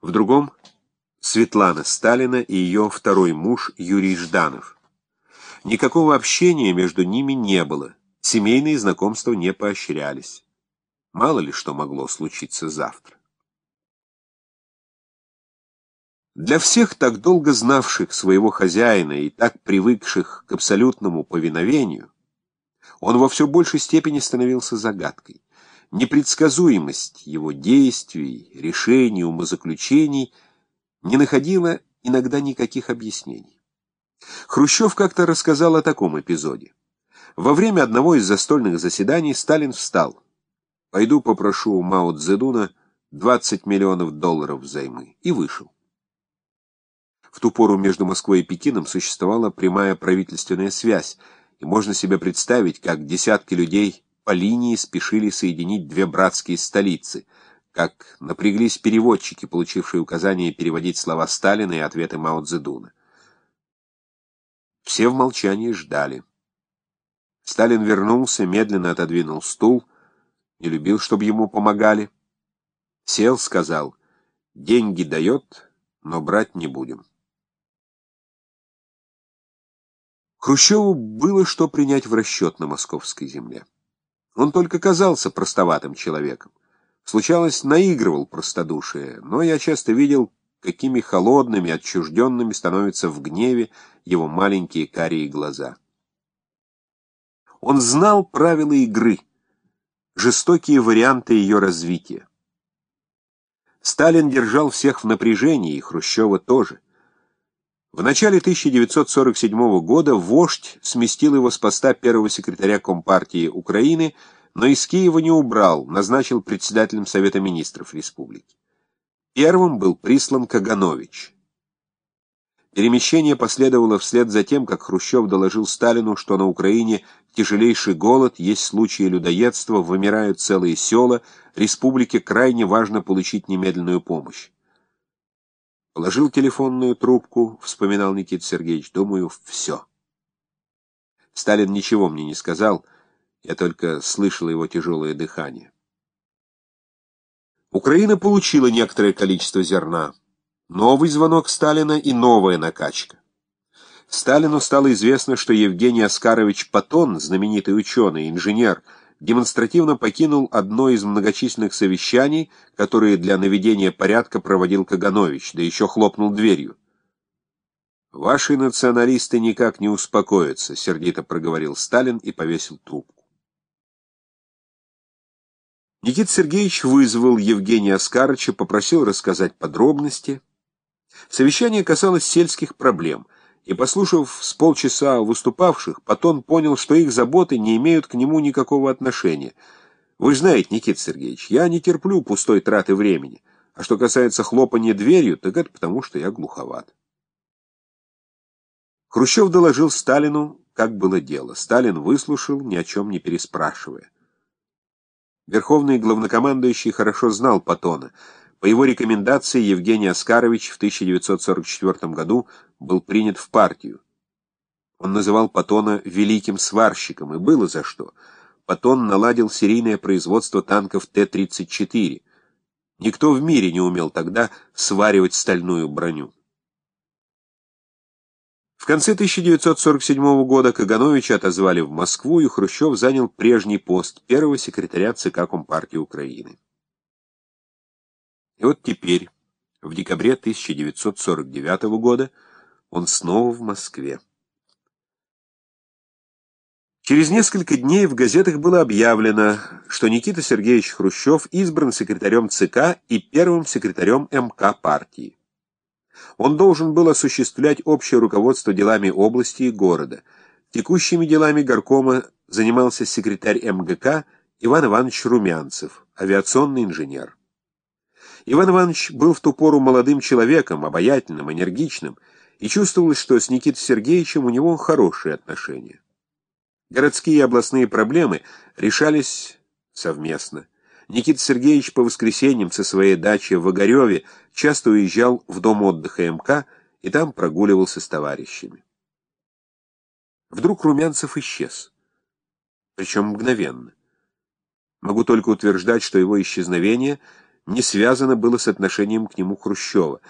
в другом — Светлана Сталина и ее второй муж Юрий Жданов. Никакого общения между ними не было, семейные знакомства не поощрялись. Мало ли что могло случиться завтра. Для всех так долго знавших своего хозяина и так привыкших к абсолютному повиновению, он во все большей степени становился загадкой. Непредсказуемость его действий, решений, умозаключений не находила иногда никаких объяснений. Хрущев как-то рассказал о таком эпизоде. Во время одного из застольных заседаний Сталин встал. «Пойду попрошу у Мао Цзэдуна 20 миллионов долларов взаймы» и вышел. В ту пору между Москвой и Пекином существовала прямая правительственная связь, и можно себе представить, как десятки людей по линии спешили соединить две братские столицы, как напряглись переводчики, получившие указание переводить слова Сталина и ответы Мао Цзэдуна. Все в молчании ждали. Сталин вернулся, медленно отодвинул стул, не любил, чтобы ему помогали. Сел, сказал, деньги дает, но брать не будем. Хрущеву было что принять в расчет на московской земле. Он только казался простоватым человеком. Случалось, наигрывал простодушие, но я часто видел, какими холодными, отчужденными становятся в гневе его маленькие карие глаза. Он знал правила игры, жестокие варианты ее развития. Сталин держал всех в напряжении, и Хрущева тоже. В начале 1947 года вождь сместил его с поста первого секретаря Компартии Украины, но из Киева не убрал, назначил председателем Совета министров республики. Первым был прислан Каганович. Перемещение последовало вслед за тем, как Хрущев доложил Сталину, что на Украине тяжелейший голод, есть случаи людоедства, вымирают целые села, республике крайне важно получить немедленную помощь. Положил телефонную трубку, вспоминал Никита Сергеевич, думаю, все. Сталин ничего мне не сказал, я только слышал его тяжелое дыхание. Украина получила некоторое количество зерна. Новый звонок Сталина и новая накачка. Сталину стало известно, что Евгений Оскарович Патон, знаменитый ученый, инженер, демонстративно покинул одно из многочисленных совещаний, которые для наведения порядка проводил Каганович, да еще хлопнул дверью. «Ваши националисты никак не успокоятся», — сердито проговорил Сталин и повесил трубку. Никита Сергеевич вызвал Евгения Оскарыча, попросил рассказать подробности. Совещание касалось сельских проблем — и, послушав с полчаса выступавших, Патон понял, что их заботы не имеют к нему никакого отношения. Вы знаете, Никита Сергеевич, я не терплю пустой траты времени, а что касается хлопания дверью, так это потому, что я глуховат. Хрущев доложил Сталину, как было дело. Сталин выслушал, ни о чем не переспрашивая. Верховный главнокомандующий хорошо знал Патона — по его рекомендации Евгений Оскарович в 1944 году был принят в партию. Он называл Патона «великим сварщиком», и было за что. Патон наладил серийное производство танков Т-34. Никто в мире не умел тогда сваривать стальную броню. В конце 1947 года Кагановича отозвали в Москву, и Хрущев занял прежний пост первого секретаря ЦК Компартии Украины. И вот теперь, в декабре 1949 года, он снова в Москве. Через несколько дней в газетах было объявлено, что Никита Сергеевич Хрущев избран секретарем ЦК и первым секретарем МК партии. Он должен был осуществлять общее руководство делами области и города. Текущими делами горкома занимался секретарь МГК Иван Иванович Румянцев, авиационный инженер. Иван Иванович был в ту пору молодым человеком, обаятельным, энергичным, и чувствовалось, что с Никитой Сергеевичем у него хорошие отношения. Городские и областные проблемы решались совместно. Никита Сергеевич по воскресеньям со своей дачи в Огареве часто уезжал в дом отдыха МК и там прогуливался с товарищами. Вдруг Румянцев исчез. Причем мгновенно. Могу только утверждать, что его исчезновение — не связано было с отношением к нему Хрущева.